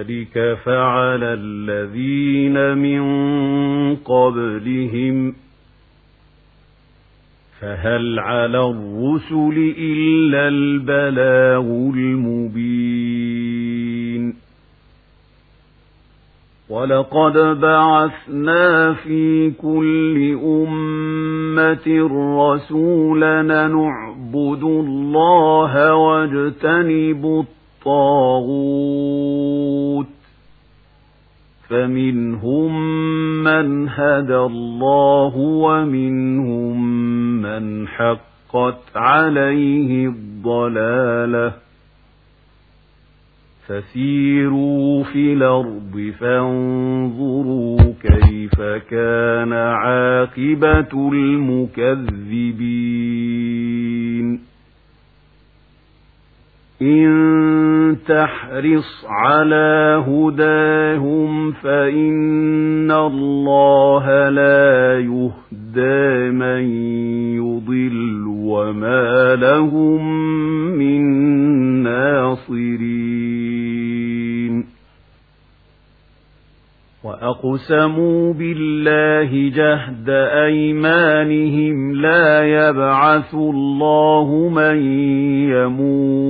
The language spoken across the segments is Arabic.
كذلك فعل الذين من قبلهم فهل على الرسل إلا البلاغ المبين ولقد بعثنا في كل أمة رسولا نعبد الله واجتنب الطاغوت فمنهم من هدى الله ومنهم من حقت عليه الضلاله فسيروا في الأرض فانظروا كيف كان عاقبة المكذبين إن تحرص على هداهم فإن الله لا يهدى من يضل وما لهم من ناصرين. وأقسموا بالله جهد أيمانهم لا يبعث الله من يموت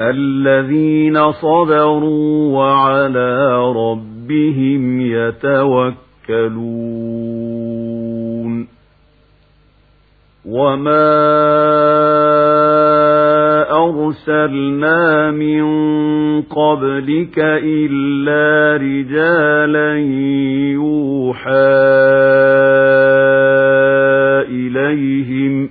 الذين صبروا وعلى ربهم يتوكلون. وما أرسلنا من قبلك إلا رجالا يوحى إليهم.